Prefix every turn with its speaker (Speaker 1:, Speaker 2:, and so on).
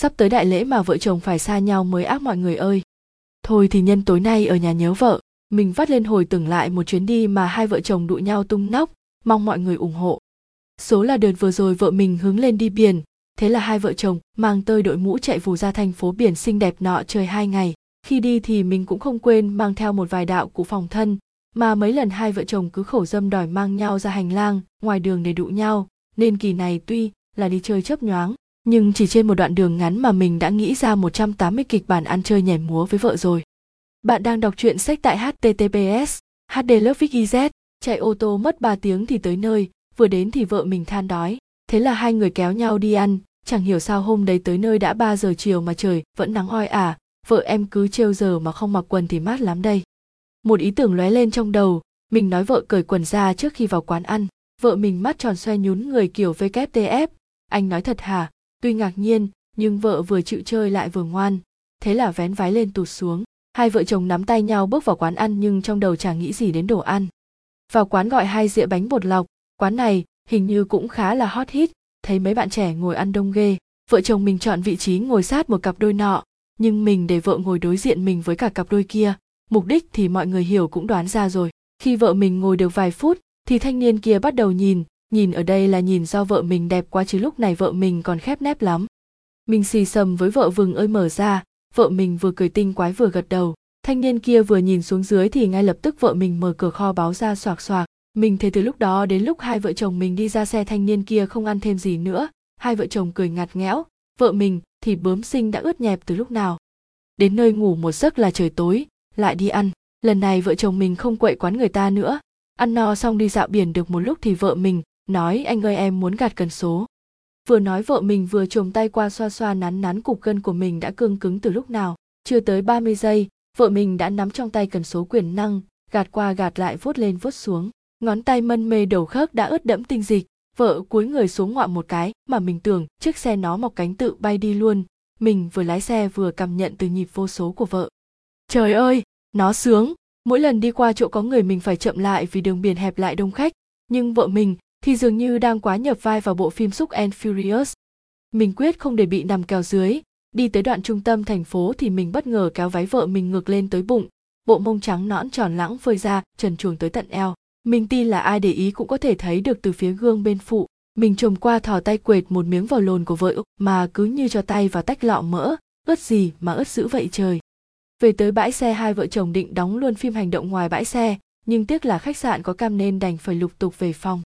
Speaker 1: sắp tới đại lễ mà vợ chồng phải xa nhau mới ác mọi người ơi. Thôi thì nhân tối nay ở nhà nhớ vợ. Mình vắt lên hồi tưởng lại một chuyến đi mà hai vợ chồng đụi nhau tung nóc. Mong mọi người ủng hộ. Số là đợt vừa rồi vợ mình hướng lên đi biển. Thế là hai vợ chồng mang tơi đội mũ chạy vù ra thành phố biển xinh đẹp nọ chơi hai ngày. Khi đi thì mình cũng không quên mang theo một vài đạo cụ phòng thân. Mà mấy lần hai vợ chồng cứ khổ dâm đòi mang nhau ra hành lang, ngoài đường để đụ nhau. Nên kỳ này tuy là đi chơi chớp nhoáng nhưng chỉ trên một đoạn đường ngắn mà mình đã nghĩ ra 180 kịch bản ăn chơi nhảy múa với vợ rồi. Bạn đang đọc truyện sách tại https hd z chạy ô tô mất 3 tiếng thì tới nơi, vừa đến thì vợ mình than đói. Thế là hai người kéo nhau đi ăn, chẳng hiểu sao hôm đấy tới nơi đã 3 giờ chiều mà trời vẫn nắng oi ả, vợ em cứ trêu giờ mà không mặc quần thì mát lắm đây. Một ý tưởng lóe lên trong đầu, mình nói vợ cởi quần ra trước khi vào quán ăn. Vợ mình mắt tròn xoe nhún người kiểu WTF, anh nói thật hả? Tuy ngạc nhiên, nhưng vợ vừa chịu chơi lại vừa ngoan, thế là vén vái lên tụt xuống. Hai vợ chồng nắm tay nhau bước vào quán ăn nhưng trong đầu chẳng nghĩ gì đến đồ ăn. Vào quán gọi hai dĩa bánh bột lọc, quán này hình như cũng khá là hot hit, thấy mấy bạn trẻ ngồi ăn đông ghê. Vợ chồng mình chọn vị trí ngồi sát một cặp đôi nọ, nhưng mình để vợ ngồi đối diện mình với cả cặp đôi kia. Mục đích thì mọi người hiểu cũng đoán ra rồi. Khi vợ mình ngồi được vài phút, thì thanh niên kia bắt đầu nhìn, nhìn ở đây là nhìn do vợ mình đẹp quá chứ lúc này vợ mình còn khép nép lắm. Mình xì sầm với vợ vừng ơi mở ra, vợ mình vừa cười tinh quái vừa gật đầu. Thanh niên kia vừa nhìn xuống dưới thì ngay lập tức vợ mình mở cửa kho báo ra xoạc xoạc. Mình thấy từ lúc đó đến lúc hai vợ chồng mình đi ra xe thanh niên kia không ăn thêm gì nữa. Hai vợ chồng cười ngặt nghẽo. Vợ mình thì bướm sinh đã ướt nhẹp từ lúc nào. Đến nơi ngủ một giấc là trời tối, lại đi ăn. Lần này vợ chồng mình không quậy quán người ta nữa. Ăn no xong đi dạo biển được một lúc thì vợ mình nói, anh ơi, em muốn gạt cần số. Vừa nói vợ mình vừa chồm tay qua xoa xoa nắn nắn cục gân của mình đã cương cứng từ lúc nào. Chưa tới 30 giây, vợ mình đã nắm trong tay cần số quyền năng, gạt qua gạt lại vuốt lên vuốt xuống. Ngón tay mân mê đầu khớp đã ướt đẫm tinh dịch. Vợ cúi người xuống ngoạm một cái, mà mình tưởng chiếc xe nó mọc cánh tự bay đi luôn. Mình vừa lái xe vừa cảm nhận từ nhịp vô số của vợ. Trời ơi, nó sướng! Mỗi lần đi qua chỗ có người mình phải chậm lại vì đường biển hẹp lại đông khách. Nhưng vợ mình thì dường như đang quá nhập vai vào bộ phim Xúc and Furious. Mình quyết không để bị nằm kèo dưới, đi tới đoạn trung tâm thành phố thì mình bất ngờ kéo váy vợ mình ngược lên tới bụng, bộ mông trắng nõn tròn lãng phơi ra, trần truồng tới tận eo. Mình tin là ai để ý cũng có thể thấy được từ phía gương bên phụ. Mình trồm qua thò tay quệt một miếng vào lồn của vợ mà cứ như cho tay vào tách lọ mỡ, ướt gì mà ướt dữ vậy trời. Về tới bãi xe hai vợ chồng định đóng luôn phim hành động ngoài bãi xe, nhưng tiếc là khách sạn có cam nên đành phải lục tục về phòng